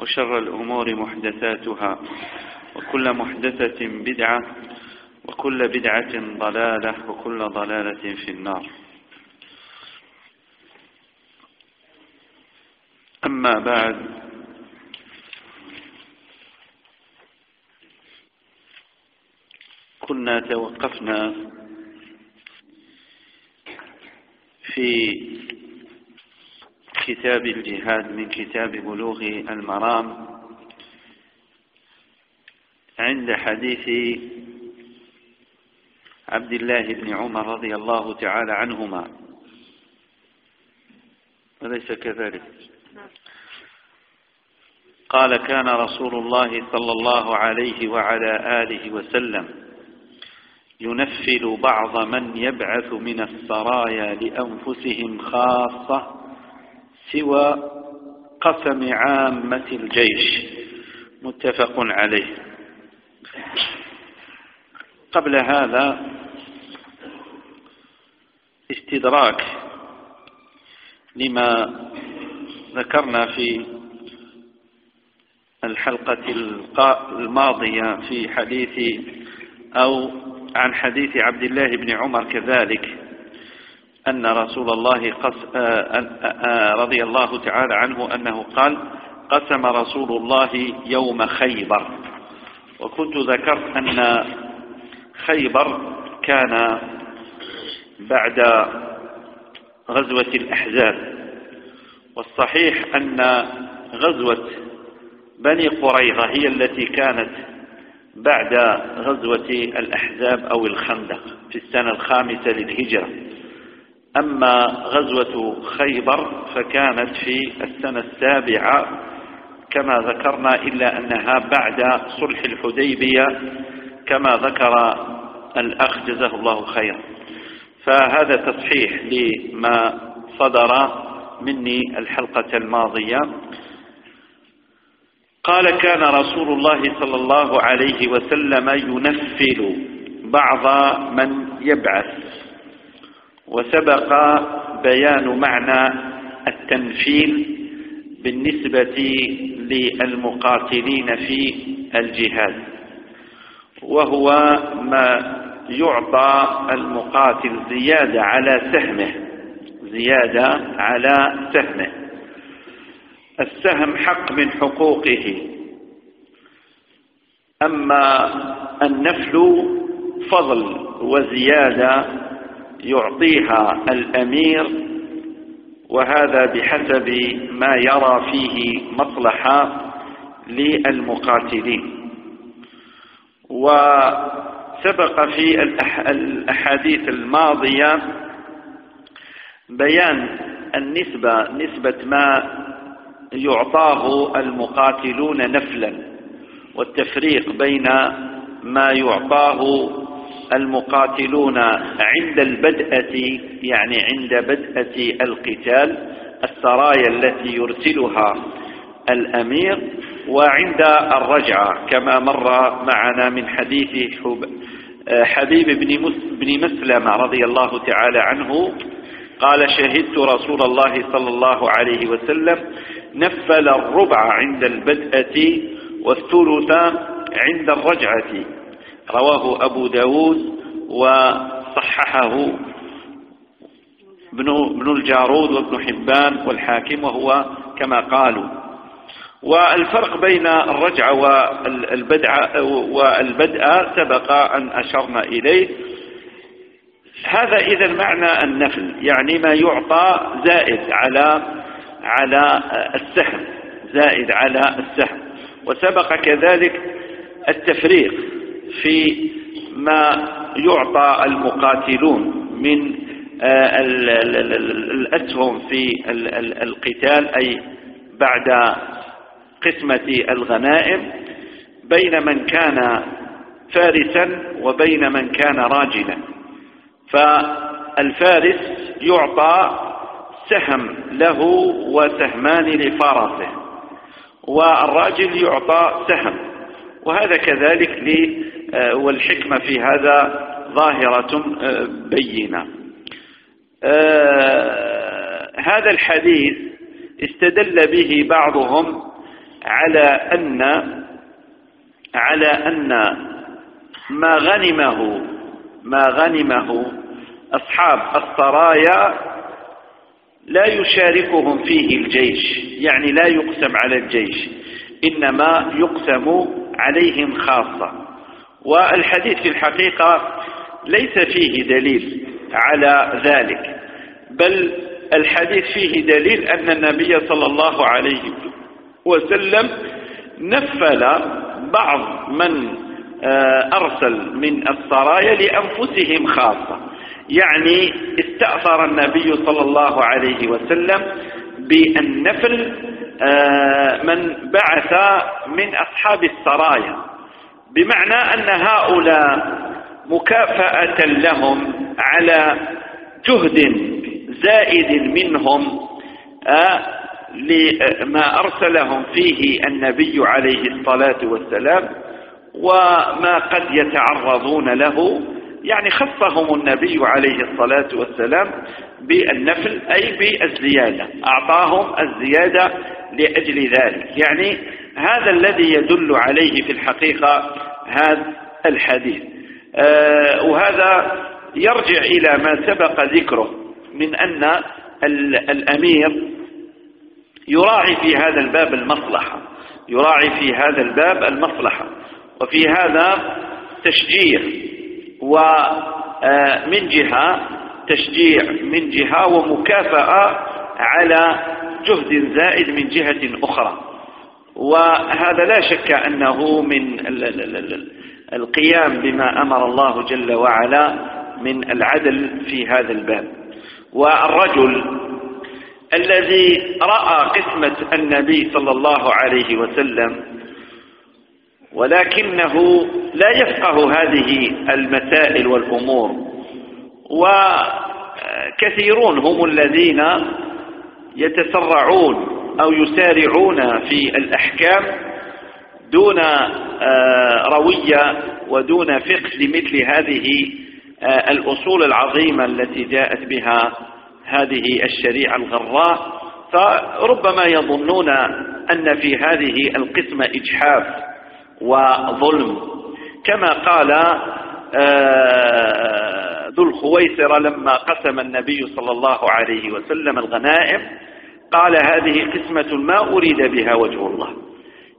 وشر الأمور محدثاتها وكل محدثة بدعة وكل بدعة ضلالة وكل ضلالة في النار. أما بعد كنا توقفنا في كتاب الجهاد من كتاب بلوغ المرام عند حديث عبد الله بن عمر رضي الله تعالى عنهما. وليس كذلك. قال كان رسول الله صلى الله عليه وعلى آله وسلم ينفل بعض من يبعث من السرايا لأنفسهم خاصة سوى قسم عامة الجيش. متفق عليه. قبل هذا استدراك لما ذكرنا في الحلقة الماضية في حديث أو عن حديث عبد الله بن عمر كذلك. أن رسول الله قس رضي الله تعالى عنه أنه قال قسم رسول الله يوم خيبر. وكنت ذكرت أن خيبر كان بعد غزوة الأحزاب. والصحيح أن غزوة بني قريظة هي التي كانت بعد غزوة الأحزاب أو الخندق في السنة الخامسة للهجرة. أما غزوة خيبر فكانت في السنة السابعة كما ذكرنا إلا أنها بعد صلح الحديبية كما ذكر الأخ جزاه الله خيرا. فهذا تصحيح لما صدر مني الحلقة الماضية. قال كان رسول الله صلى الله عليه وسلم ينفل بعض من يبعث. وسبق بيان معنى التنفيل بالنسبة للمقاتلين في الجهاد وهو ما يعطى المقاتل زيادة على سهمه زيادة على سهمه. السهم حق من حقوقه. أما النفل فضل وزيادة يعطيها الأمير وهذا بحسب ما يرى فيه مصلحة للمقاتلين. وسبق في الأحاديث الماضية بيان النسبة نسبة ما يعطاه المقاتلون نفلا والتفريق بين ما يعطاه المقاتلون عند البدءة يعني عند بدءة القتال السرايا التي يرسلها الأمير وعند الرجعة كما مر معنا من حديث حبيب بن مسلمة رضي الله تعالى عنه قال شهدت رسول الله صلى الله عليه وسلم نفل الربع عند البدءة والثلث عند الرجعة. رواه أبو داود وصححه ابن الجارود وابن حبان والحاكم وهو كما قالوا. والفرق بين الرجعة والبدع والبدء سبق أن أشرنا إليه. هذا إذا معنى النفل يعني ما يعطى زائد على على السهم زائد على السهم. وسبق كذلك التفريق. في ما يعطى المقاتلون من آه، الأسهم في القتال أي بعد قسمة الغنائم بين من كان فارسا وبين من كان راجلا. فالفارس يعطى سهم له وسهمان لفرسه والراجل يعطى سهم وهذا كذلك آه، والحكمة في هذا ظاهرة آه، بينة. آه، هذا الحديث استدل به بعضهم على أن على أن ما غنمه ما غنمه أصحاب السرايا لا يشاركهم فيه الجيش يعني لا يقسم على الجيش إنما يقسم عليهم خاصة. والحديث في الحقيقة ليس فيه دليل على ذلك بل الحديث فيه دليل أن النبي صلى الله عليه وسلم نفل بعض من آه، أرسل من السرايا لأنفسهم خاصة. يعني استأثر النبي صلى الله عليه وسلم بالنفل آه، من بعث من أصحاب السرايا. بمعنى أن هؤلاء مكافأة لهم على جهد زائد منهم آه، لما أرسلهم فيه النبي عليه الصلاة والسلام وما قد يتعرضون له. يعني خصهم النبي عليه الصلاة والسلام بالنفل أي بالزيادة أعطاهم الزيادة لأجل ذلك. يعني هذا الذي يدل عليه في الحقيقة هذا الحديث. آه وهذا يرجع إلى ما سبق ذكره من أن الأمير يراعي في هذا الباب المصلحة يراعي في هذا الباب المصلحة. وفي هذا تشجيع ومن جهة تشجيع من جهة ومكافأة على جهد زائد من جهة أخرى. وهذا لا شك أنه من القيام بما أمر الله جل وعلا من العدل في هذا الباب. والرجل الذي رأى قسمة النبي صلى الله عليه وسلم ولكنه لا يفقه هذه المسائل والأمور وكثيرون هم الذين يتسرعون أو يسارعون في الأحكام دون آه، روية ودون فقه لمثل هذه آه، الأصول العظيمة التي جاءت بها هذه الشريعة الغراء. فربما يظنون أن في هذه القسمة إجحاف وظلم. كما قال آه، ذو الخويسر لما قسم النبي صلى الله عليه وسلم الغنائم قال هذه قسمة ما أريد بها وجه الله.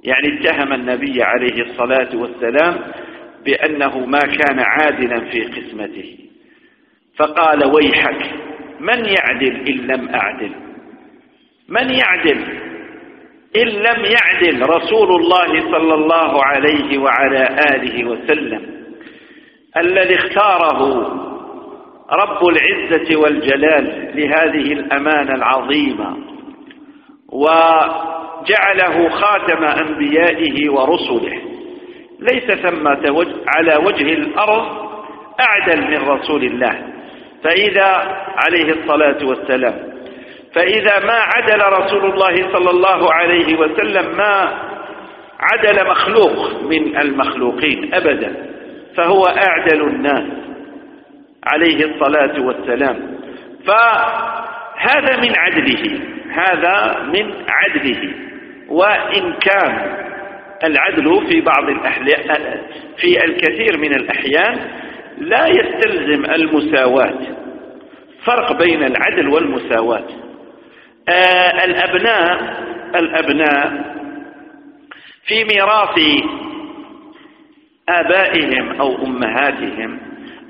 يعني اتهم النبي عليه الصلاة والسلام بأنه ما كان عادلا في قسمته. فقال ويحك من يعدل إن لم أعدل؟ من يعدل إن لم يعدل رسول الله صلى الله عليه وعلى آله وسلم؟ الذي اختاره رب العزة والجلال لهذه الأمانة العظيمة. وجعله خاتم أنبيائه ورسله. ليس ثمة على وجه الأرض أعدل من رسول الله. فإذا عليه الصلاة والسلام فإذا ما عدل رسول الله صلى الله عليه وسلم ما عدل مخلوق من المخلوقين أبدا فهو أعدل الناس عليه الصلاة والسلام. فهذا من عدله. هذا من عدله وإن كان العدل في بعض الأحيان في الكثير من الأحيان لا يستلزم المساواة. فرق بين العدل والمساواة. آه الأبناء الأبناء في ميراث آبائهم أو أمهاتهم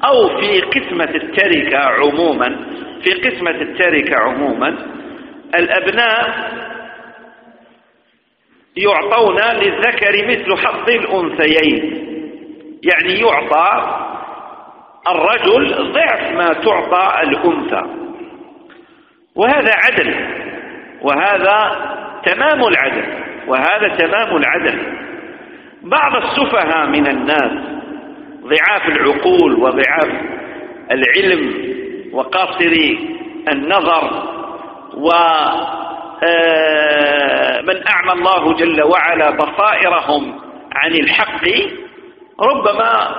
أو في قسمة التركة عموما في قسمة التركة عموما الأبناء يعطون للذكر مثل حظ الأنثيين. يعني يعطى الرجل ضعف ما تعطى الأنثى. وهذا عدل وهذا تمام العدل وهذا تمام العدل. بعض السفهاء من الناس ضعاف العقول وضعاف العلم وقاصري النظر ومن آه، أعمى الله جل وعلا بصائرهم عن الحق ربما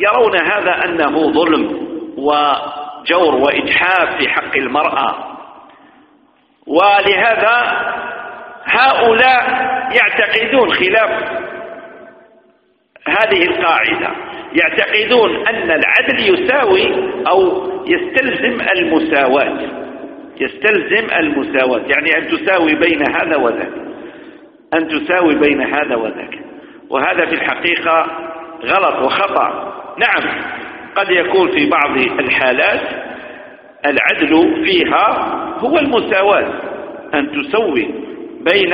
يرون هذا أنه ظلم وجور وإجحاف في حق المرأة. ولهذا هؤلاء يعتقدون خلاف هذه القاعدة يعتقدون أن العدل يساوي أو يستلزم المساواة. يستلزم المساواة. يعني أن تساوي بين هذا وذاك. أن تساوي بين هذا وذاك. وهذا في الحقيقة غلط وخطأ. نعم قد يكون في بعض الحالات العدل فيها هو المساواة. أن تسوي بين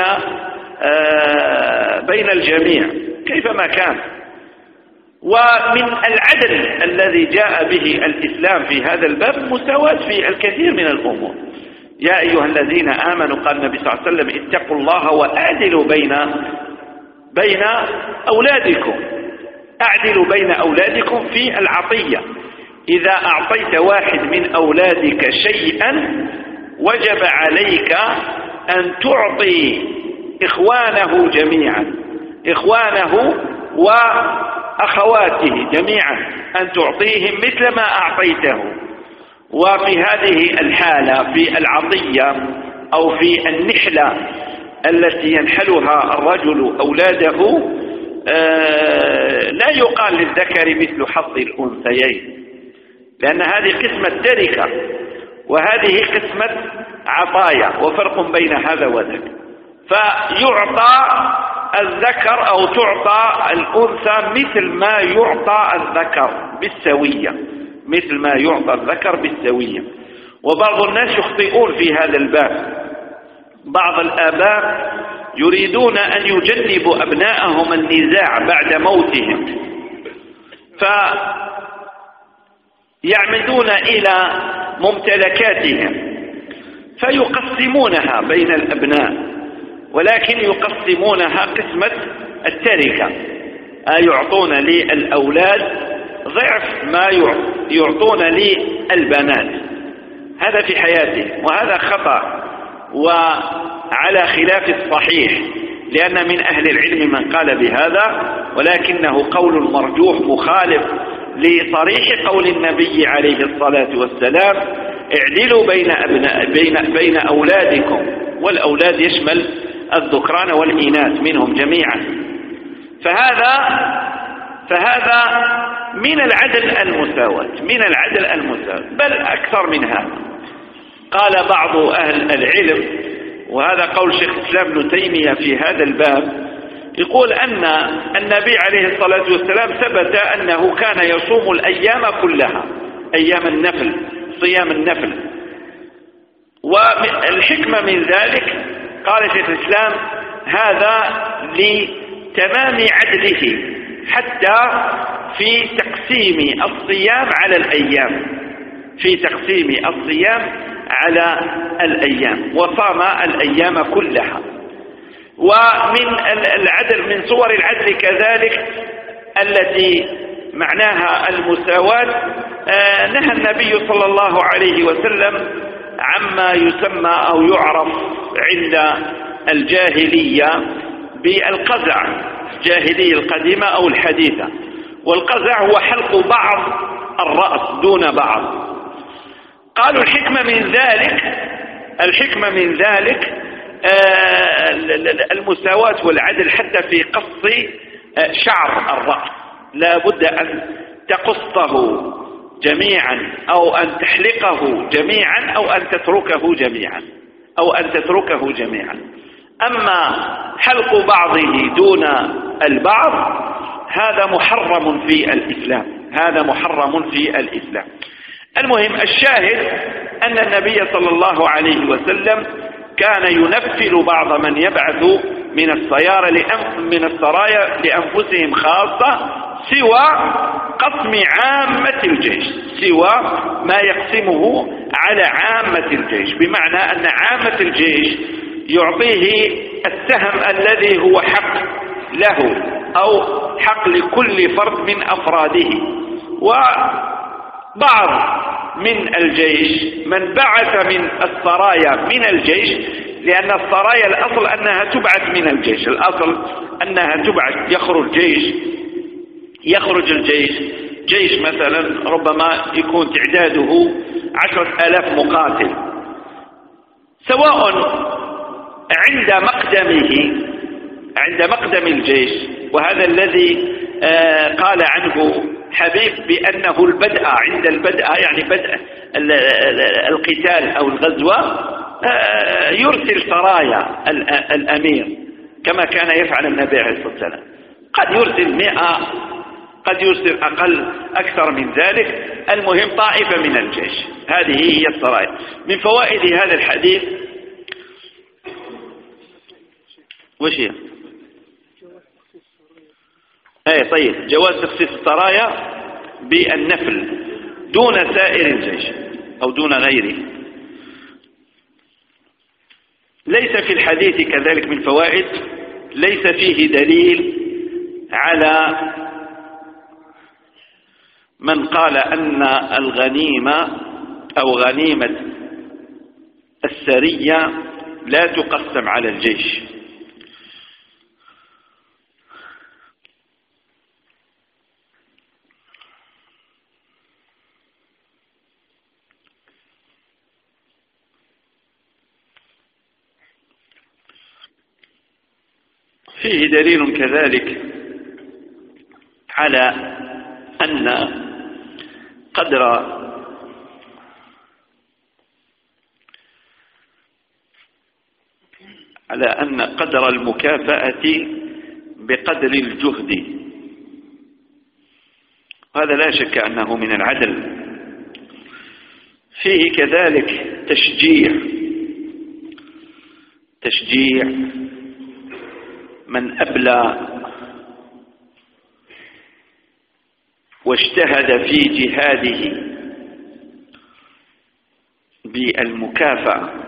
آه بين الجميع كيفما كان. ومن العدل الذي جاء به الإسلام في هذا الباب مساواة في الكثير من الأمور. يا أيها الذين آمنوا قال النبي صلى الله عليه وسلم اتقوا الله وأعدلوا بين بين أولادكم. أعدلوا بين أولادكم في العطية. إذا أعطيت واحد من أولادك شيئا وجب عليك أن تعطي إخوانه جميعا. إخوانه وأخواته جميعا أن تعطيهم مثل ما أعطيته. وفي هذه الحالة في العطية أو في النحلة التي ينحلها الرجل أولاده آه، لا يقال للذكر مثل حظ الأنثيين لأن هذه قسمة تركة وهذه قسمة عطايا وفرق بين هذا وذاك. فيعطى الذكر أو تعطى الأنثى مثل ما يعطى الذكر بالسوية. مثل ما يعطى الذكر بالسوية. وبعض الناس يخطئون في هذا الباب. بعض الآباء يريدون أن يجنبوا أبناءهم النزاع بعد موتهم. فيعمدون إلى ممتلكاتهم. فيقسمونها بين الأبناء. ولكن يقسمونها قسمة التركة. يعطون للأولاد ضعف ما يعطون للبنات. هذا في حياته وهذا خطأ وعلى خلاف الصحيح لأن من أهل العلم من قال بهذا ولكنه قول مرجوح مخالف لصريح قول النبي عليه الصلاة والسلام اعدلوا بين, أبناء بين, بين أولادكم. والأولاد يشمل الذكران والإناث منهم جميعا. فهذا فهذا من العدل المساواة من العدل المساواة بل أكثر من هذا. قال بعض أهل العلم وهذا قول شيخ الإسلام ابن تيمية في هذا الباب يقول أن النبي عليه الصلاة والسلام ثبت أنه كان يصوم الأيام كلها أيام النفل صيام النفل. والحكمة من ذلك قال شيخ الإسلام هذا لتمام عدله. حتى في تقسيم الصيام على الأيام. في تقسيم الصيام على الأيام. وصام الأيام كلها. ومن العدل من صور العدل كذلك التي معناها المساواة. آه، نهى النبي صلى الله عليه وسلم عما يسمى أو يعرف عند الجاهلية بالقزع الجاهلية القديمة أو الحديثة. والقزع هو حلق بعض الرأس دون بعض. قالوا الحكمة من ذلك الحكمة من ذلك آه، المساواة والعدل حتى في قص آه، شعر الرأس. لا بد أن تقصه جميعا أو أن تحلقه جميعا أو أن تتركه جميعا أو أن تتركه جميعا. أما حلق بعضه دون البعض هذا محرم في الإسلام. هذا محرم في الإسلام. المهم الشاهد أن النبي صلى الله عليه وسلم كان ينفل بعض من يبعث من السيارة من السرايا لأنفسهم خاصة سوى قسم عامة الجيش سوى ما يقسمه على عامة الجيش. بمعنى أن عامة الجيش يعطيه السهم الذي هو حق له أو حق لكل فرد من أفراده. وبعض من الجيش من بعث من السرايا من الجيش لأن السرايا الأصل أنها تبعث من الجيش. الأصل أنها تبعث يخرج جيش يخرج الجيش. جيش مثلا ربما يكون تعداده عشرة آلاف مقاتل. سواء عند مقدمه عند مقدم الجيش وهذا الذي آه، قال عنه حبيب بأنه البدء عند البدء يعني بدء القتال أو الغزوة آه، يرسل سرايا الأمير كما كان يفعل النبي عليه الصلاة والسلام. قد يرسل مئة قد يرسل أقل أكثر من ذلك. المهم طائفة من الجيش. هذه هي السرايا. من فوائد هذا الحديث وش هي؟ اي طيب. جواز تخصيص السرايا بالنفل دون سائر الجيش أو دون غيره. ليس في الحديث كذلك من فوائد ليس فيه دليل على من قال أن الغنيمة أو غنيمة السرية لا تقسم على الجيش. فيه دليل كذلك على أن قدر على أن قدر المكافأة بقدر الجهد. وهذا لا شك أنه من العدل. فيه كذلك تشجيع. تشجيع. من أبلى واجتهد في جهاده بالمكافأة.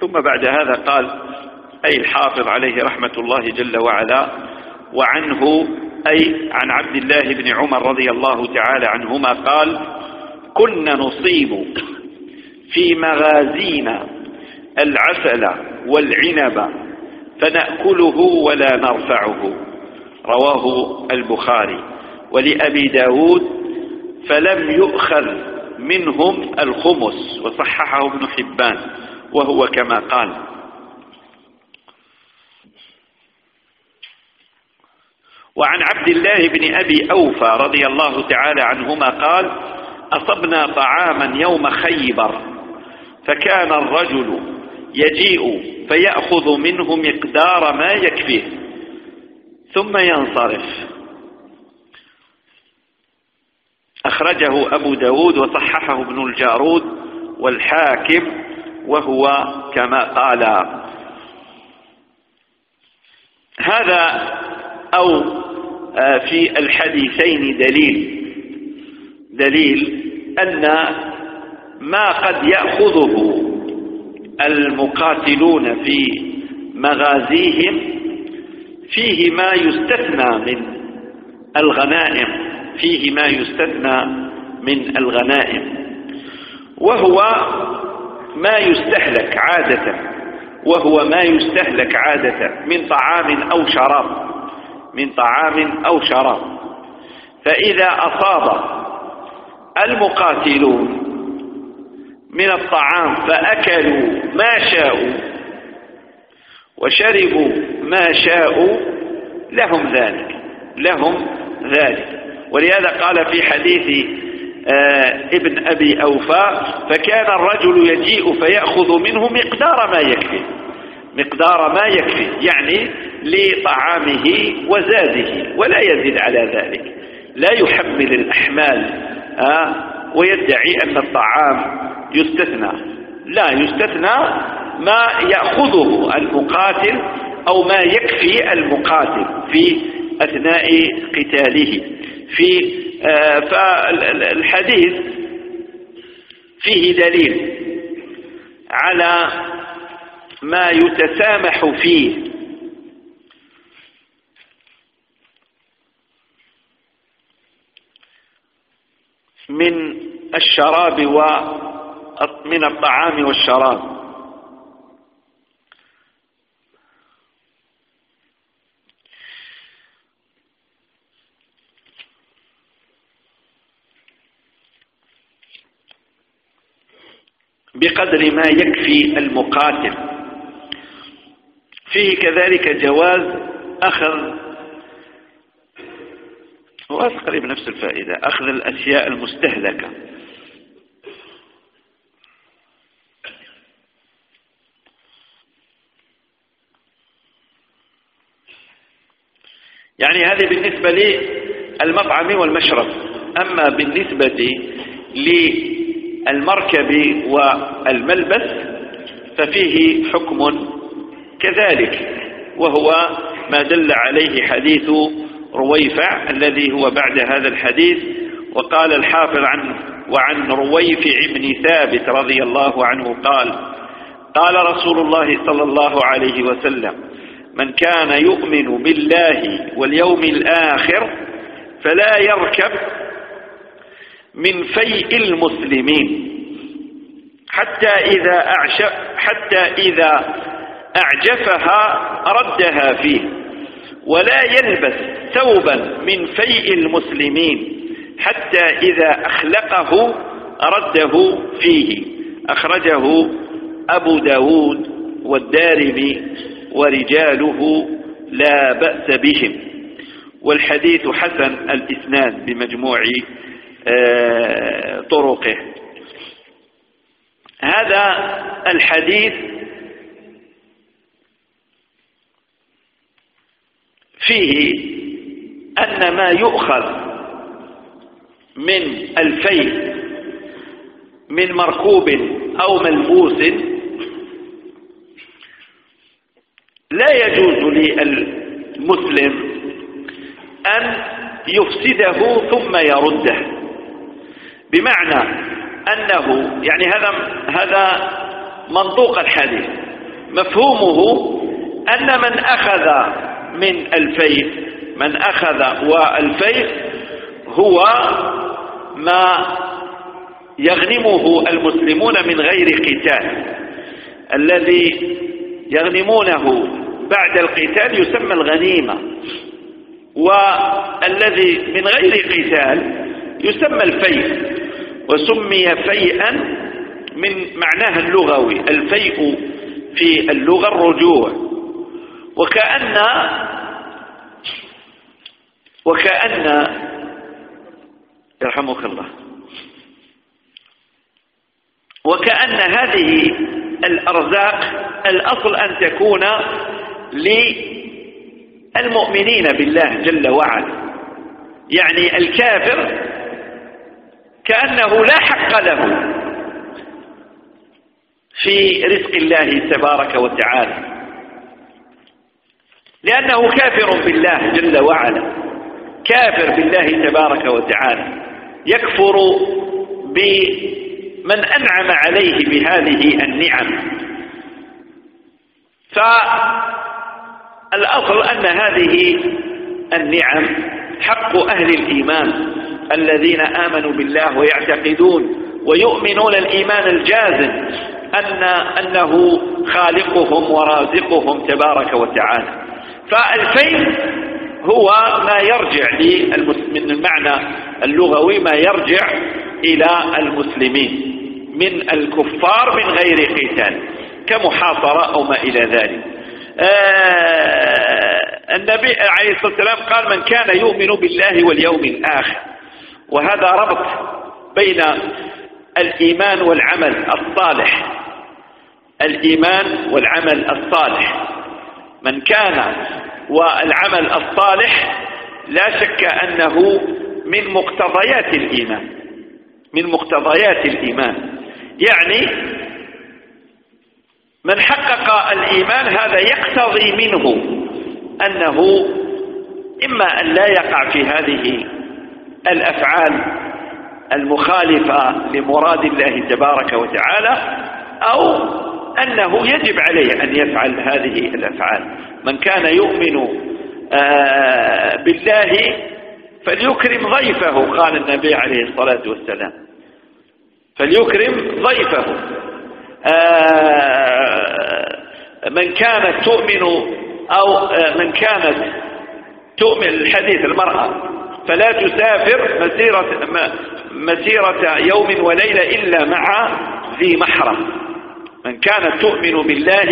ثم بعد هذا قال أي الحافظ عليه رحمة الله جل وعلا وعنه أي عن عبد الله بن عمر رضي الله تعالى عنهما قال كنا نصيب في مغازينا العسل والعنب فنأكله ولا نرفعه. رواه البخاري. ولأبي داود فلم يؤخذ منهم الخمس. وصححه ابن حبان وهو كما قال وعن عبد الله بن أبي أوفى رضي الله تعالى عنهما قال أصبنا طعاما يوم خيبر فكان الرجل يجيء فيأخذ منه مقدار ما يكفيه ثم ينصرف. أخرجه أبو داود وصححه ابن الجارود والحاكم وهو كما قال. هذا أو في الحديثين دليل. دليل أن ما قد يأخذه المقاتلون في مغازيهم فيه ما يستثنى من الغنائم فيه ما يستثنى من الغنائم. وهو ما يستهلك عادة وهو ما يستهلك عادة من طعام أو شراب. من طعام أو شراب. فإذا أصاب المقاتلون من الطعام فأكلوا ما شاءوا وشربوا ما شاءوا لهم ذلك لهم ذلك. ولهذا قال في حديث آه ابن أبي أوفاء فكان الرجل يجيء فيأخذ منه مقدار ما يكفي. مقدار ما يكفي يعني لطعامه وزاده ولا يزيد على ذلك. لا يحمل الأحمال آه ويدعي أن الطعام يستثنى. لا يستثنى ما يأخذه المقاتل أو ما يكفي المقاتل في أثناء قتاله. في آه فالحديث فيه دليل على ما يتسامح فيه. من الشراب ومن الطعام والشراب. بقدر ما يكفي المقاتل. فيه كذلك جواز أخذ هو قريب نفس الفائدة أخذ الأشياء المستهلكة. يعني هذه بالنسبة للمطعم والمشرب. أما بالنسبة للمركب والملبس ففيه حكم كذلك وهو ما دل عليه حديث رويفع الذي هو بعد هذا الحديث وقال الحافظ عن وعن رويفع بن ثابت رضي الله عنه قال قال رسول الله صلى الله عليه وسلم من كان يؤمن بالله واليوم الآخر فلا يركب من فيء المسلمين حتى إذا أعش حتى إذا أعجفها ردها فيه ولا يلبس ثوبا من فيء المسلمين حتى إذا أخلقه رده فيه. أخرجه أبو داود والدارمي ورجاله لا بأس بهم. والحديث حسن الإسناد بمجموع آه، طرقه. هذا الحديث فيه أن ما يؤخذ من الفيل من مركوب أو ملبوس لا يجوز للمسلم أن يفسده ثم يرده. بمعنى أنه يعني هذا هذا منطوق الحديث. مفهومه أن من أخذ من الفيء من أخذ والفيء هو ما يغنمه المسلمون من غير قتال. الذي يغنمونه بعد القتال يسمى الغنيمة والذي من غير قتال يسمى الفيء. وسمي فيئا من معناها اللغوي الفيء في اللغة الرجوع. وكأن وكأن يرحمك الله. وكأن هذه الأرزاق الأصل أن تكون للمؤمنين بالله جل وعلا. يعني الكافر كأنه لا حق له في رزق الله تبارك وتعالى. لأنه كافر بالله جل وعلا. كافر بالله تبارك وتعالى. يكفر بمن أنعم عليه بهذه النعم. فالأصل أن هذه النعم حق أهل الإيمان الذين آمنوا بالله ويعتقدون ويؤمنون الإيمان الجازم أن أنه خالقهم ورازقهم تبارك وتعالى. فالفيل هو ما يرجع من المعنى اللغوي ما يرجع إلى المسلمين من الكفار من غير قتال كمحاصرة أو ما إلى ذلك. آه النبي عليه الصلاة والسلام قال من كان يؤمن بالله واليوم الآخر وهذا ربط بين الإيمان والعمل الصالح. الإيمان والعمل الصالح. من كان والعمل الصالح لا شك أنه من مقتضيات الإيمان. من مقتضيات الإيمان. يعني من حقق الإيمان هذا يقتضي منه أنه إما أن لا يقع في هذه الأفعال المخالفة لمراد الله تبارك وتعالى أو أنه يجب عليه أن يفعل هذه الأفعال. من كان يؤمن آه، بالله فليكرم ضيفه قال النبي عليه الصلاة والسلام. فليكرم ضيفه. آه، من كانت تؤمن أو آه، من كانت تؤمن الحديث المرأة فلا تسافر مسيرة, مسيرة يوم وليلة إلا مع ذي محرم. من كانت تؤمن بالله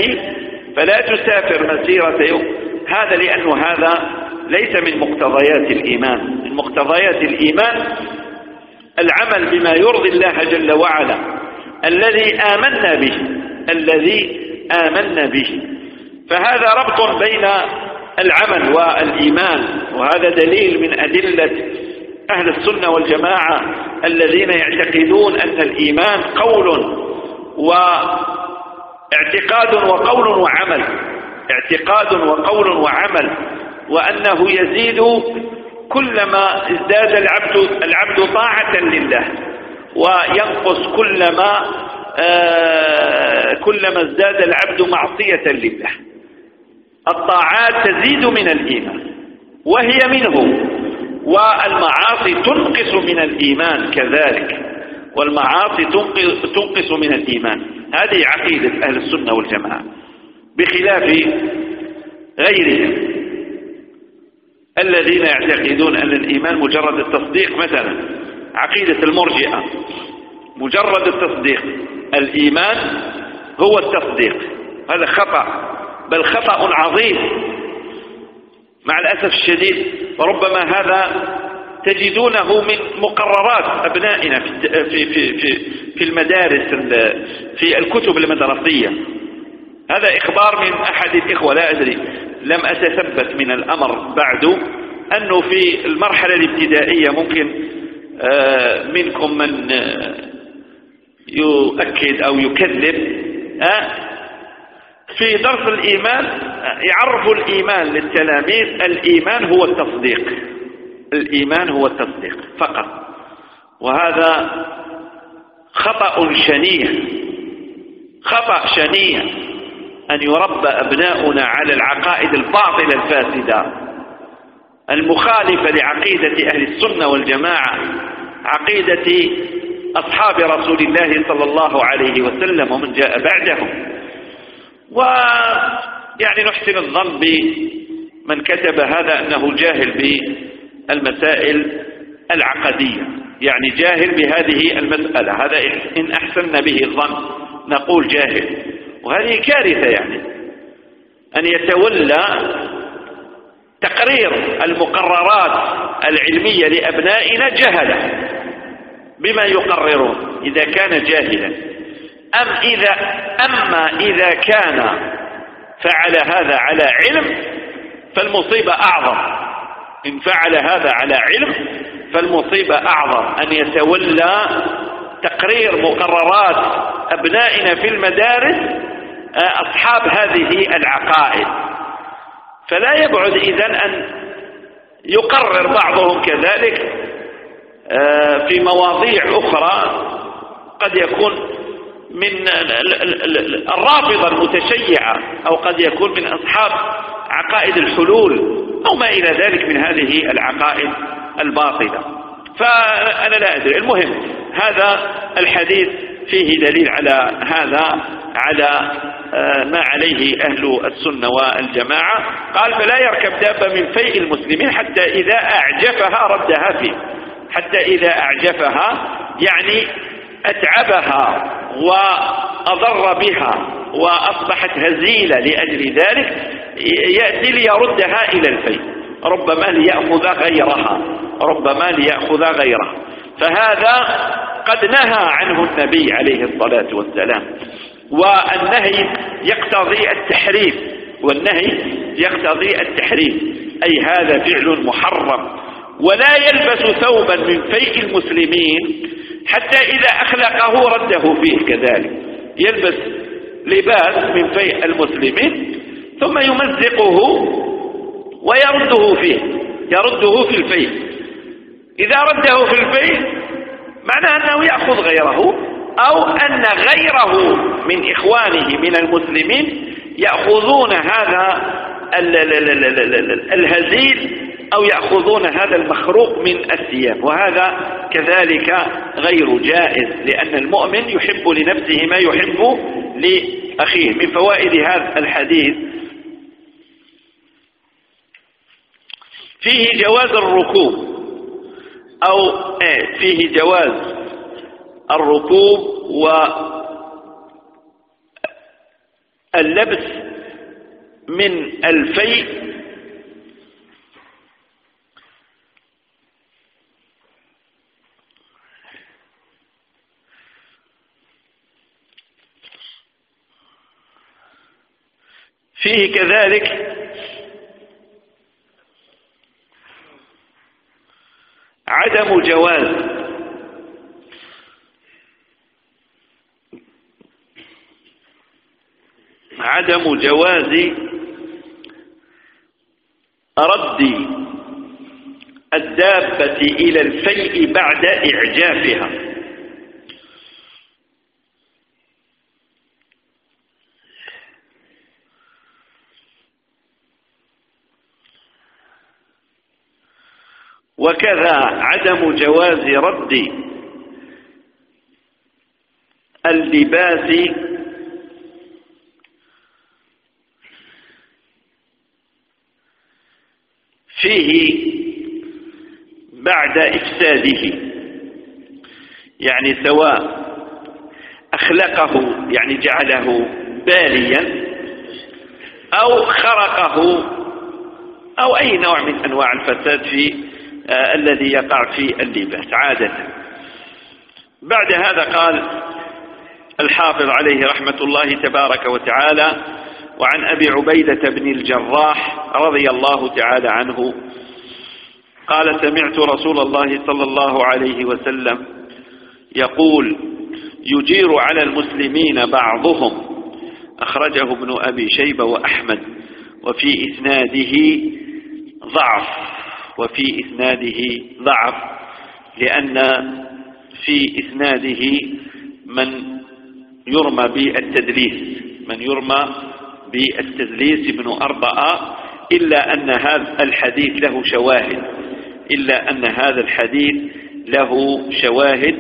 فلا تسافر مسيرة يوم. هذا لأنه هذا ليس من مقتضيات الإيمان. من مقتضيات الإيمان العمل بما يرضي الله جل وعلا. الذي آمنا به. الذي آمنا به. فهذا ربط بين العمل والإيمان. وهذا دليل من أدلة أهل السنة والجماعة الذين يعتقدون أن الإيمان قول واعتقاد وقول وعمل. اعتقاد وقول وعمل. وأنه يزيد كلما ازداد العبد العبد طاعة لله. وينقص كلما آه كلما ازداد العبد معصية لله. الطاعات تزيد من الإيمان. وهي منه. والمعاصي تنقص من الإيمان كذلك. والمعاصي تنقص من الإيمان. هذه عقيدة أهل السنة والجماعة. بخلاف غيرهم الذين يعتقدون أن الإيمان مجرد التصديق مثلا. عقيدة المرجئة. مجرد التصديق. الإيمان هو التصديق. هذا خطأ. بل خطأ عظيم. مع الأسف الشديد وربما هذا تجدونه من مقررات أبنائنا في, في, في, في المدارس في الكتب المدرسية. هذا إخبار من أحد الإخوة لا أدري لم أتثبت من الأمر بعد أنه في المرحلة الابتدائية ممكن آه، منكم من آه، يؤكد أو يكذب آه، في درس الإيمان يعرف الإيمان للتلاميذ الإيمان هو التصديق. الإيمان هو التصديق فقط. وهذا خطأ شنيع خطأ شنيع أن يربى أبناؤنا على العقائد الباطلة الفاسدة. المخالفة لعقيدة أهل السنة والجماعة عقيدة أصحاب رسول الله صلى الله عليه وسلم ومن جاء بعدهم. ويعني نحسن الظن بمن كتب هذا أنه جاهل بالمسائل العقدية. يعني جاهل بهذه المسألة. هذا إن أحسن به الظن. نقول جاهل. وهذه كارثة يعني. أن يتولى تقرير المقررات العلمية لأبنائنا جهلة بما يقررون إذا كان جاهلا. أم إذا أما إذا كان فعل هذا على علم فالمصيبة أعظم. إن فعل هذا على علم فالمصيبة أعظم. أن يتولى تقرير مقررات أبنائنا في المدارس آه، أصحاب هذه العقائد. فلا يبعد إذن أن يقرر بعضهم كذلك آه، في مواضيع أخرى قد يكون من الرافضة المتشيعة أو قد يكون من أصحاب عقائد الحلول. أو ما إلى ذلك من هذه العقائد الباطلة. فأنا لا أدري. المهم هذا الحديث فيه دليل على هذا على آه، ما عليه أهل السنة والجماعة. قال فلا يركب دابة من فيء المسلمين حتى إذا أعجفها ردها فيه. حتى إذا أعجفها يعني أتعبها وأضر بها. وأصبحت هزيلة لأجل ذلك يأتي ليردها إلى الفيء ربما ليأخذ غيرها. ربما ليأخذ غيرها. فهذا قد نهى عنه النبي عليه الصلاة والسلام. والنهي يقتضي التحريم والنهي يقتضي التحريم أي هذا فعل محرم. ولا يلبس ثوبا من فيء المسلمين حتى إذا أخلقه رده فيه كذلك. يلبس لباس من فيء المسلمين ثم يمزقه ويرده فيه يرده في الفيء إذا رده في الفيء معناه أنه يأخذ غيره أو أن غيره من إخوانه من المسلمين يأخذون هذا الهزيل أو يأخذون هذا المخروق من الثياب. وهذا كذلك غير جائز لأن المؤمن يحب لنفسه ما يحب لأخيه. من فوائد هذا الحديث فيه جواز الركوب أو إيه، فيه جواز الركوب واللبس من الفيء فيه كذلك عدم جواز. عدم جواز رد الدابة إلى الفيء بعد إعجافها. وكذا عدم جواز رد اللباس فيه بعد إفساده. يعني سواء أخلقه يعني جعله باليا أو خرقه أو أي نوع من أنواع الفساد في الذي يقع في اللباس عادة. بعد هذا قال الحافظ عليه رحمة الله تبارك وتعالى وعن أبي عبيدة بن الجراح رضي الله تعالى عنه قال سمعت رسول الله صلى الله عليه وسلم يقول يجير على المسلمين بعضهم أخرجه ابن أبي شيبة وأحمد وفي إسناده ضعف. وفي إسناده ضعف لأن في إسناده من يرمى بالتدليس من يرمى بالتدليس ابن أربعة إلا أن هذا الحديث له شواهد إلا أن هذا الحديث له شواهد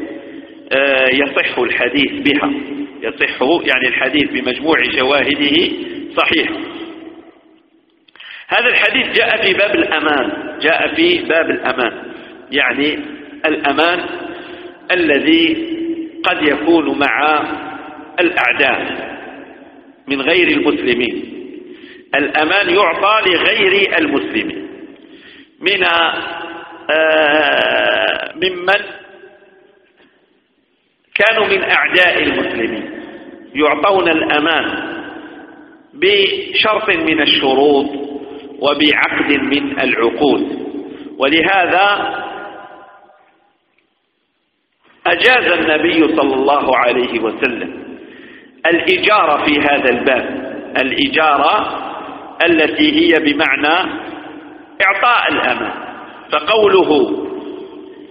آه، يصح الحديث بها يصح يعني الحديث بمجموع شواهده صحيح. هذا الحديث جاء في باب الأمان جاء في باب الأمان. يعني الأمان الذي قد يكون مع الأعداء من غير المسلمين. الأمان يعطى لغير المسلمين. من آه، ممن كانوا من أعداء المسلمين. يعطون الأمان بشرط من الشروط وبعقد من العقود. ولهذا أجاز النبي صلى الله عليه وسلم الإجارة في هذا الباب الإجارة التي هي بمعنى إعطاء الأمان فقوله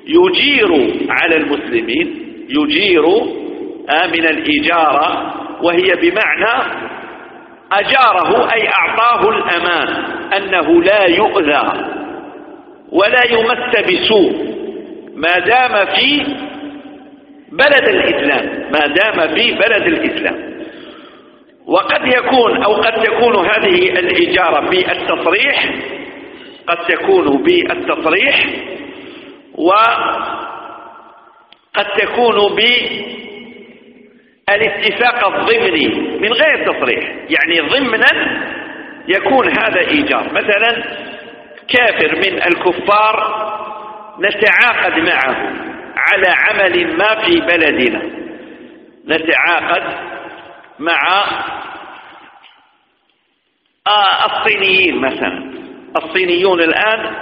يجير على المسلمين يجير من الإجارة وهي بمعنى أجاره أي أعطاه الأمان أنه لا يؤذى ولا يمس بسوء. ما دام في بلد الإسلام ما دام في بلد الإسلام. وقد يكون أو قد تكون هذه الإجارة بالتصريح قد تكون بالتصريح وقد تكون بالاتفاق الضمني من غير تصريح. يعني ضمنا يكون هذا إيجار. مثلا كافر من الكفار نتعاقد معه على عمل ما في بلدنا. نتعاقد مع آه، الصينيين مثلا. الصينيون الآن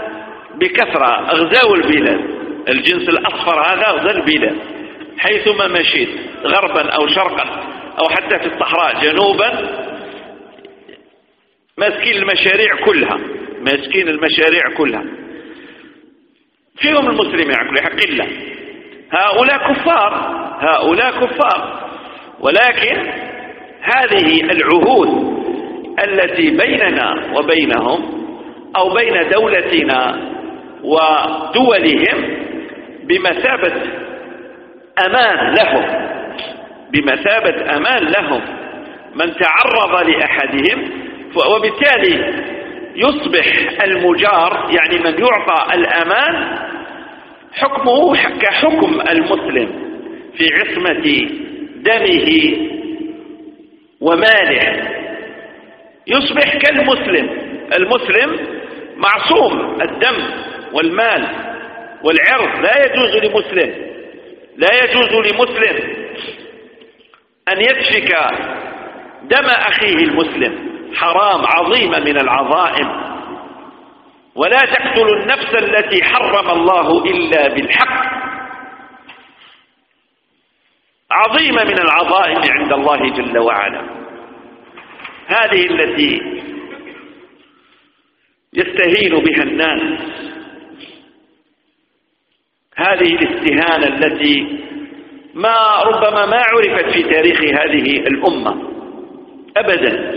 بكثرة اغزاوا البلاد. الجنس الأصفر هذا أغزى البلاد. حيثما مشيت غربا أو شرقا أو حتى في الصحراء جنوبا ماسكين المشاريع كلها ماسكين المشاريع كلها. فيهم المسلمين على حق الله هؤلاء كفار هؤلاء كفار. ولكن هذه العهود التي بيننا وبينهم أو بين دولتنا ودولهم بمثابة أمان لهم. بمثابة أمان لهم. من تعرض لأحدهم وبالتالي يصبح المجار يعني من يعطى الأمان حكمه كحكم المسلم في عصمة دمه وماله. يصبح كالمسلم. المسلم معصوم. الدم والمال والعرض لا يجوز لمسلم لا يجوز لمسلم أن يسفك دم أخيه المسلم. حرام عظيمة من العظائم. ولا تقتلوا النفس التي حرم الله إلا بالحق. عظيمة من العظائم عند الله جل وعلا. هذه التي يستهين بها الناس. هذه الاستهانة التي ما ربما ما عرفت في تاريخ هذه الأمة. أبدا.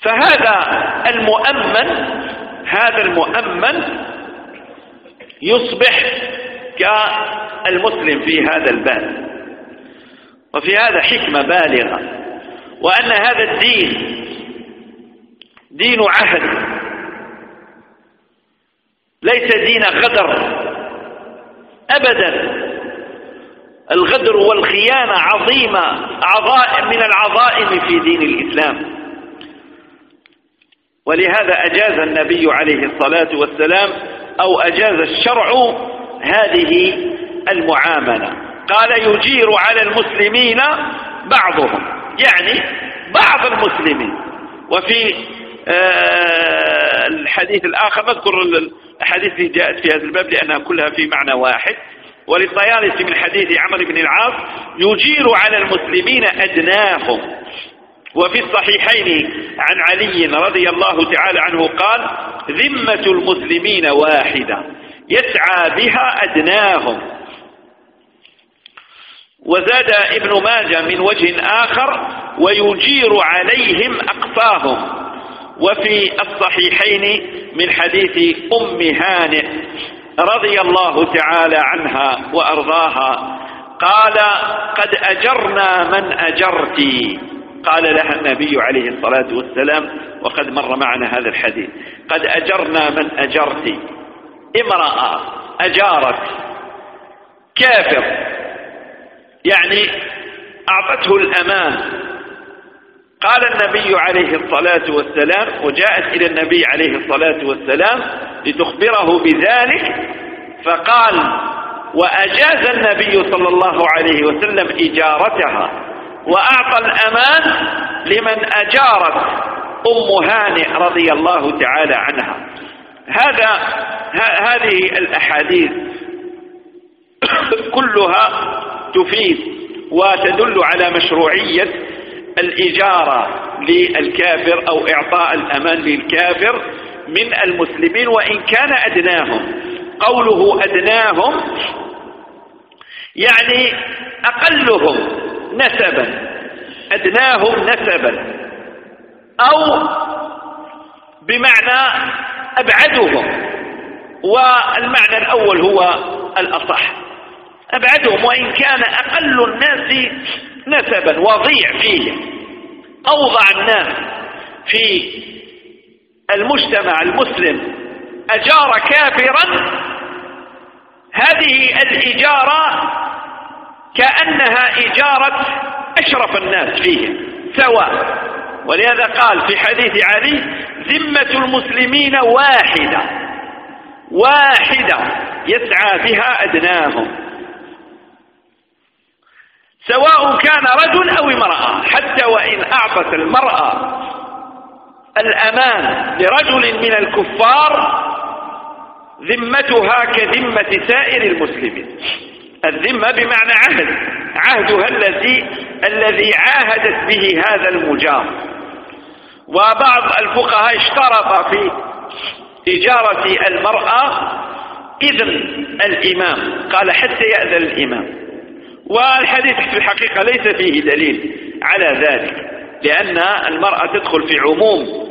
فهذا المؤمن هذا المؤمن يصبح كالمسلم في هذا الباب وفي هذا حكمة بالغة. وأن هذا الدين دين عهد. ليس دين غدر. أبدا. الغدر والخيانة عظيمة عظائم من العظائم في دين الإسلام. ولهذا أجاز النبي عليه الصلاة والسلام أو أجاز الشرع هذه المعاملة. قال يجير على المسلمين بعضهم. يعني بعض المسلمين. وفي الحديث الآخر نذكر الأحاديث التي جاءت في هذا الباب لأنها كلها في معنى واحد. وللطيالسي من حديث عمر بن العاص يجير على المسلمين أدناهم. وفي الصحيحين عن علي رضي الله تعالى عنه قال ذمة المسلمين واحدة يسعى بها أدناهم. وزاد ابن ماجه من وجه آخر ويجير عليهم أقفاهم وفي الصحيحين من حديث أم هانئ رضي الله تعالى عنها وأرضاها قال قد أجرنا من أجرتي قال لها النبي عليه الصلاة والسلام وقد مر معنا هذا الحديث قد أجرنا من أجرت. امرأة أجارت. كافر. يعني أعطته الأمان. قال النبي عليه الصلاة والسلام وجاءت إلى النبي عليه الصلاة والسلام لتخبره بذلك فقال وأجاز النبي صلى الله عليه وسلم إجارتها وأعطى الأمان لمن أجارت أم هانئ رضي الله تعالى عنها. هذا هذه الأحاديث كلها تفيد وتدل على مشروعية الإجارة للكافر أو إعطاء الأمان للكافر من المسلمين وإن كان أدناهم. قوله أدناهم يعني أقلهم نسبا. أدناهم نسبا. أو بمعنى أبعدهم. والمعنى الأول هو الأصح. أبعدهم. وإن كان أقل الناس نسبا وضيع فيه. أوضع الناس في المجتمع المسلم أجار كافرا. هذه الإجارة كأنها إجارة أشرف الناس فيه سواء. ولهذا قال في حديث علي ذمة المسلمين واحدة واحدة يسعى بها أدناهم. سواء كان رجل أو امرأة حتى وإن أعطت المرأة الأمان لرجل من الكفار ذمتها كذمة سائر المسلمين. الذمة بمعنى عهد عهدها الذي الذي عاهدت به هذا المجار وبعض الفقهاء اشترط في إجارة المرأة إذن الإمام قال حتى يأذن الإمام. والحديث في الحقيقة ليس فيه دليل على ذلك لأن المرأة تدخل في عموم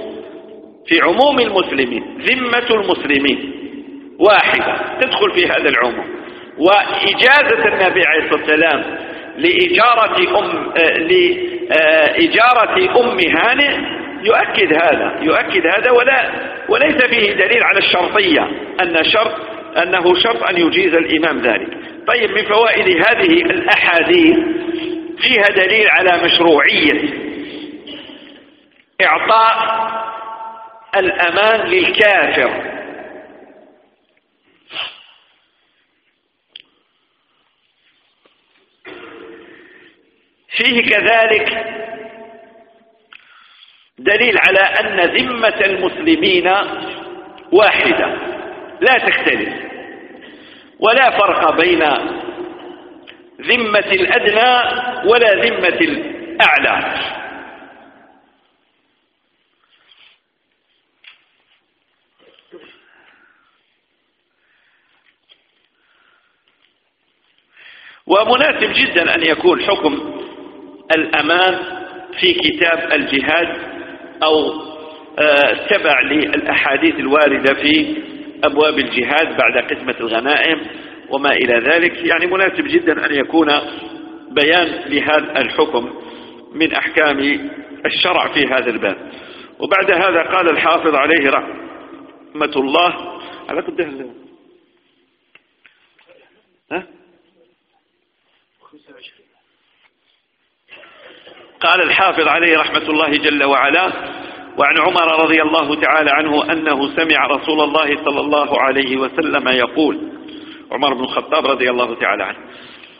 في عموم المسلمين ذمة المسلمين واحدة تدخل في هذا العموم. وإجازة النبي عليه الصلاة والسلام لإجارة أم لإجارة أم هانئ يؤكد هذا يؤكد هذا ولا وليس فيه دليل على الشرطية أن شرط أنه شرط أن يجيز الإمام ذلك. طيب من فوائد هذه الأحاديث فيها دليل على مشروعية إعطاء الأمان للكافر. فيه كذلك دليل على أن ذمة المسلمين واحدة لا تختلف. ولا فرق بين ذمة الأدنى ولا ذمة الأعلى. ومناسب جدا أن يكون حكم الأمان في كتاب الجهاد أو آه، تبع للأحاديث الواردة في أبواب الجهاد بعد قسمة الغنائم وما إلى ذلك. يعني مناسب جدا أن يكون بيان لهذا الحكم من أحكام الشرع في هذا الباب. وبعد هذا قال الحافظ عليه رحمة الله على قد ها؟ قال الحافظ عليه رحمة الله جل وعلا وعن عمر رضي الله تعالى عنه أنه سمع رسول الله صلى الله عليه وسلم يقول عمر بن الخطاب رضي الله تعالى عنه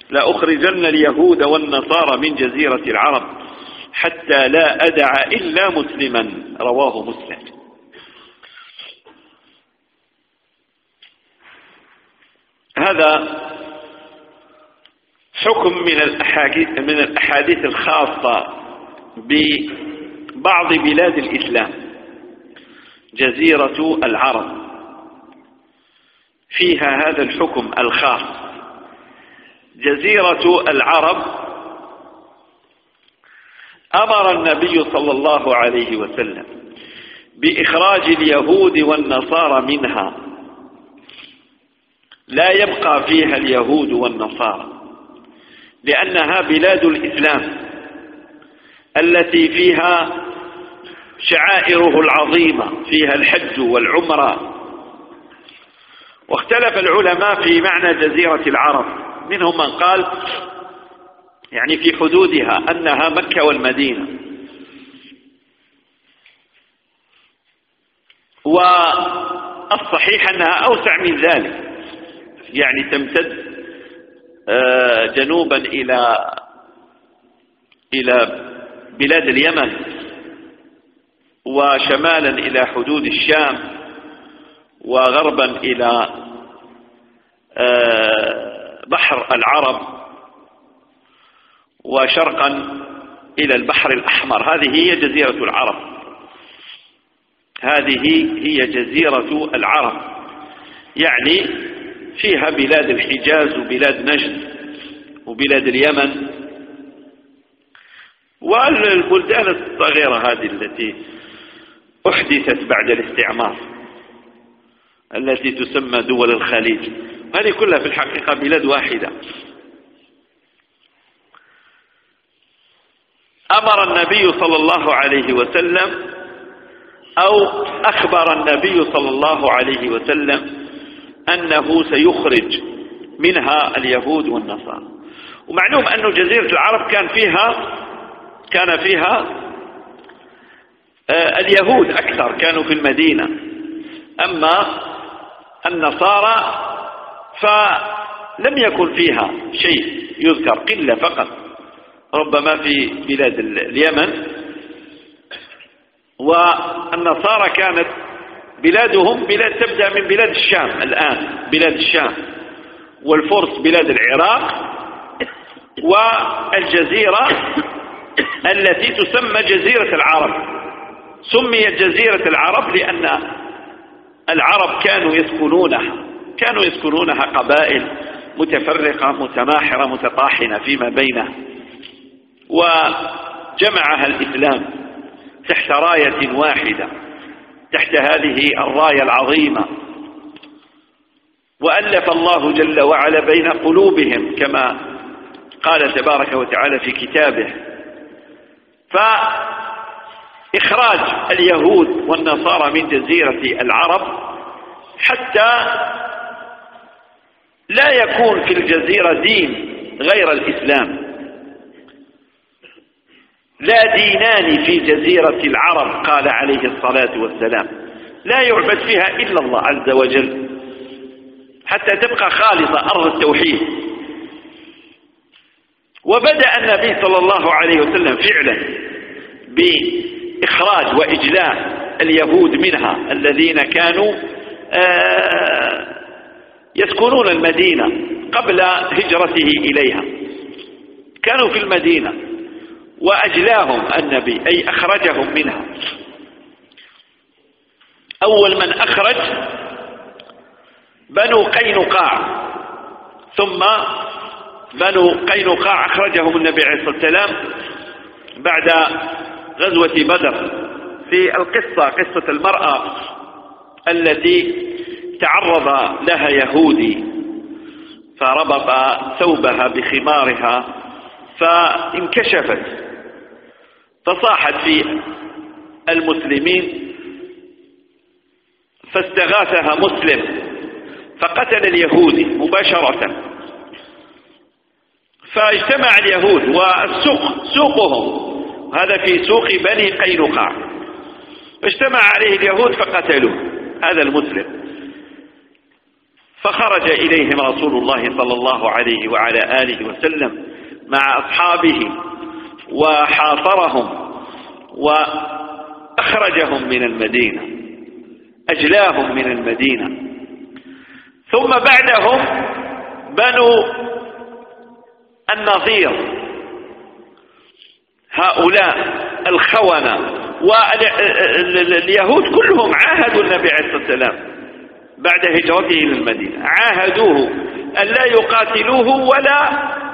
لأخرجن اليهود والنصارى من جزيرة العرب حتى لا أدع إلا مسلما. رواه مسلم. هذا حكم من الأحاديث, من الأحاديث الخاصة ببعض بلاد الإسلام. جزيرة العرب. فيها هذا الحكم الخاص. جزيرة العرب. أمر النبي صلى الله عليه وسلم بإخراج اليهود والنصارى منها. لا يبقى فيها اليهود والنصارى. لأنها بلاد الإسلام. التي فيها شعائره العظيمة فيها الحج والعمرة. واختلف العلماء في معنى جزيرة العرب. منهم من قال يعني في حدودها أنها مكة والمدينة. والصحيح أنها أوسع من ذلك. يعني تمتد آه، جنوبا إلى إلى بلاد اليمن. وشمالا إلى حدود الشام وغربا إلى آه، بحر العرب وشرقا إلى البحر الأحمر. هذه هي جزيرة العرب. هذه هي جزيرة العرب. يعني فيها بلاد الحجاز وبلاد نجد وبلاد اليمن والبلدان الصغيرة هذه التي أحدثت بعد الاستعمار التي تسمى دول الخليج. هذه كلها في الحقيقة بلاد واحدة. أمر النبي صلى الله عليه وسلم أو أخبر النبي صلى الله عليه وسلم أنه سيخرج منها اليهود والنصارى. ومعلوم أن جزيرة العرب كان فيها كان فيها اليهود أكثر كانوا في المدينة. أما النصارى فلم يكن فيها شيء يذكر قلة فقط. ربما في بلاد اليمن. والنصارى كانت بلادهم بلاد تبدأ من بلاد الشام الآن بلاد الشام. والفرس بلاد العراق. والجزيرة التي تسمى جزيرة العرب. سميت جزيرة العرب لأن العرب كانوا يسكنونها كانوا يسكنونها قبائل متفرقة متماحرة متطاحنة فيما بينها وجمعها الإسلام تحت راية واحدة تحت هذه الراية العظيمة. وألف الله جل وعلا بين قلوبهم كما قال تبارك وتعالى في كتابه. فإخراج اليهود والنصارى من جزيرة العرب حتى لا يكون في الجزيرة دين غير الإسلام. لا دينان في جزيرة العرب قال عليه الصلاة والسلام. لا يعبد فيها إلا الله عز وجل حتى تبقى خالصة أرض التوحيد. وبدأ النبي صلى الله عليه وسلم فعلا بإخراج وإجلاء اليهود منها الذين كانوا آه، يسكنون المدينة قبل هجرته إليها. كانوا في المدينة وأجلاهم النبي أي أخرجهم منها. أول من أخرج بنو قينقاع. ثم بنو قينقاع أخرجهم النبي عليه الصلاة والسلام بعد غزوة بدر في القصة قصة المرأة التي تعرض لها يهودي فربط ثوبها بخمارها فانكشفت فصاحت في المسلمين فاستغاثها مسلم فقتل اليهودي مباشرة. فاجتمع اليهود والسوق سوقهم. هذا في سوق بني قينقاع. فاجتمع عليه اليهود فقتلوه. هذا المسلم. فخرج إليهم رسول الله صلى الله عليه وعلى آله وسلم مع أصحابه وحاصرهم وأخرجهم من المدينة. أجلاهم من المدينة. ثم بعدهم بنو النظير. هؤلاء الخونة واليهود كلهم عاهدوا النبي عليه الصلاة والسلام بعد هجرته إلى المدينة. عاهدوه. لا يقاتلوه ولا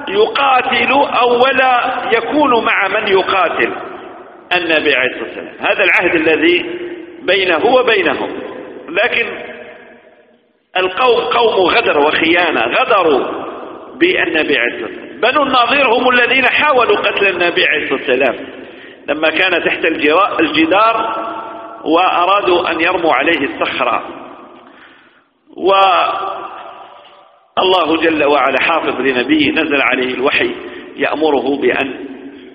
يقاتلوا أو ولا يكونوا مع من يقاتل النبي عليه الصلاة والسلام. هذا العهد الذي بينه وبينهم. لكن القوم قوم غدر وخيانة. غدروا بالنبي عليه الصلاة والسلام. بنو النظير هم الذين حاولوا قتل النبي عليه الصلاة والسلام. لما كان تحت الجدار وأرادوا أن يرموا عليه الصخرة. والله جل وعلا حافظ لنبيه نزل عليه الوحي يأمره بأن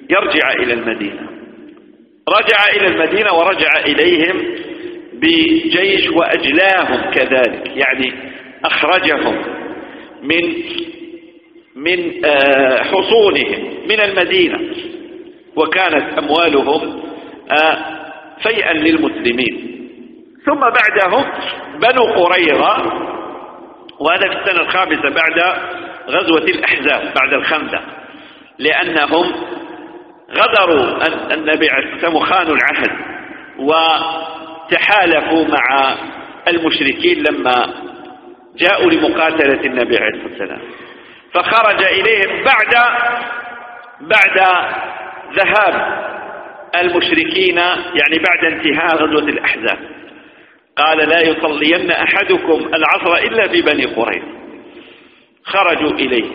يرجع إلى المدينة. رجع إلى المدينة ورجع إليهم بجيش وأجلاهم كذلك. يعني أخرجهم من من آه، حصونهم من المدينة وكانت أموالهم آه، فيئا للمسلمين. ثم بعدهم بنو قريظة وهذا في السنة الخامسة بعد غزوة الأحزاب بعد الخندق لأنهم غدروا النبي عليه الصلاة والسلام وخانوا العهد وتحالفوا مع المشركين لما جاءوا لمقاتلة النبي عليه الصلاة والسلام. فخرج إليهم بعد بعد ذهاب المشركين يعني بعد انتهاء غزوة الأحزاب. قال لا يصلين أحدكم العصر إلا في بني قريظ. خرجوا إليه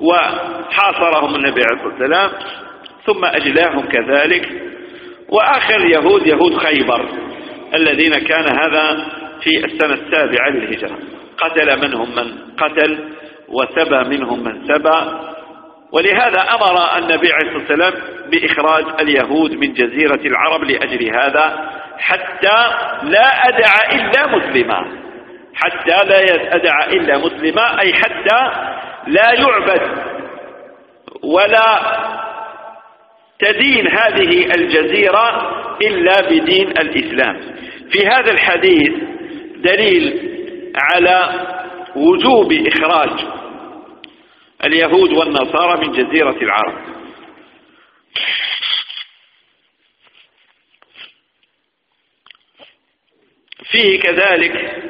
وحاصرهم النبي عليه الصلاة والسلام ثم أجلاهم كذلك. وآخر يهود يهود خيبر الذين كان هذا في السنة السابعة للهجرة. قتل منهم من قتل؟ وسبى منهم من سبى. ولهذا أمر النبي عليه الصلاة والسلام بإخراج اليهود من جزيرة العرب لأجل هذا حتى لا أدع إلا مسلما. حتى لا أدع إلا مسلما أي حتى لا يعبد ولا تدين هذه الجزيرة إلا بدين الإسلام. في هذا الحديث دليل على وجوب إخراج اليهود والنصارى من جزيرة العرب. فيه كذلك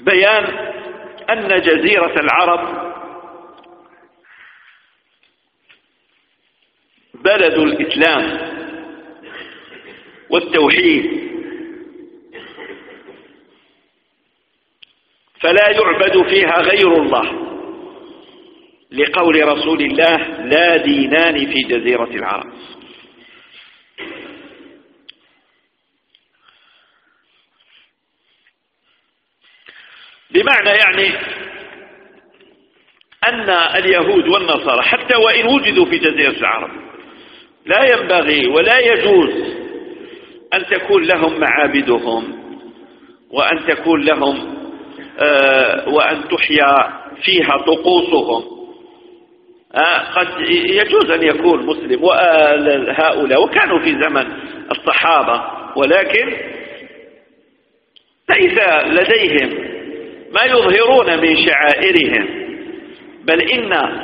بيان أن جزيرة العرب بلد الإسلام والتوحيد. فلا يعبد فيها غير الله. لقول رسول الله لا دينان في جزيرة العرب. بمعنى يعني أن اليهود والنصارى حتى وإن وجدوا في جزيرة العرب لا ينبغي ولا يجوز أن تكون لهم معابدهم وأن تكون لهم آه وأن تحيا فيها طقوسهم. قد يجوز أن يكون مسلم وهؤلاء وكانوا في زمن الصحابة ولكن ليس لديهم ما يظهرون من شعائرهم. بل إن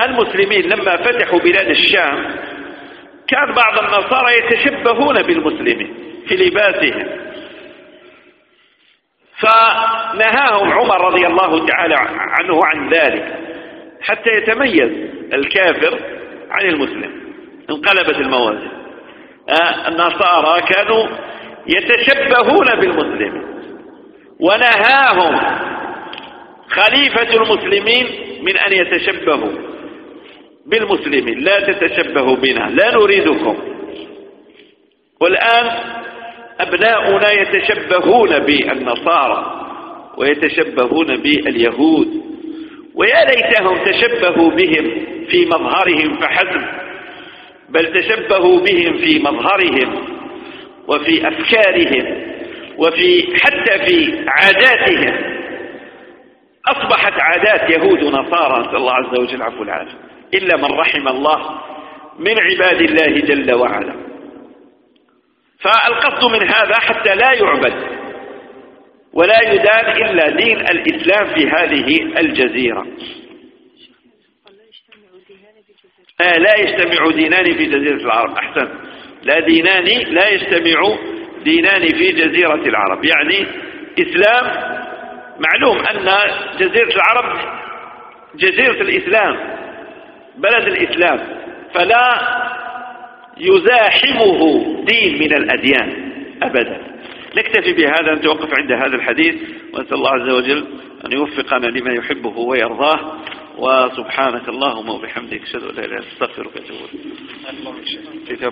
المسلمين لما فتحوا بلاد الشام كان بعض النصارى يتشبهون بالمسلمين في لباسهم. فنهاهم عمر رضي الله تعالى عنه عن ذلك. حتى يتميز الكافر عن المسلم. انقلبت الموازين. آه، النصارى كانوا يتشبهون بالمسلمين. ونهاهم خليفة المسلمين من أن يتشبهوا بالمسلمين. لا تتشبهوا بنا لا نريدكم. والآن أبناؤنا يتشبهون بالنصارى ويتشبهون باليهود. ويا ليتهم تشبهوا بهم في مظهرهم فحسب بل تشبهوا بهم في مظهرهم وفي أفكارهم وفي حتى في عاداتهم. أصبحت عادات يهود ونصارى نسأل الله عز وجل عفو العافية إلا من رحم الله من عباد الله جل وعلا. فالقصد من هذا حتى لا يعبد. ولا يدان إلا دين الإسلام في هذه الجزيرة. آه لا يجتمع دينان في جزيرة العرب أحسن. لا دينان لا يجتمع دينان في جزيرة العرب. يعني إسلام معلوم أن جزيرة العرب جزيرة الإسلام بلد الإسلام. فلا يزاحمه دين من الأديان أبدا. نكتفي بهذا نتوقف عند هذا الحديث ونسأل الله عز وجل أن يوفقنا لما يحبه ويرضاه. وسبحانك اللهم وبحمدك أشهد أن لا إله إلا أنت أستغفرك وأتوب إليك.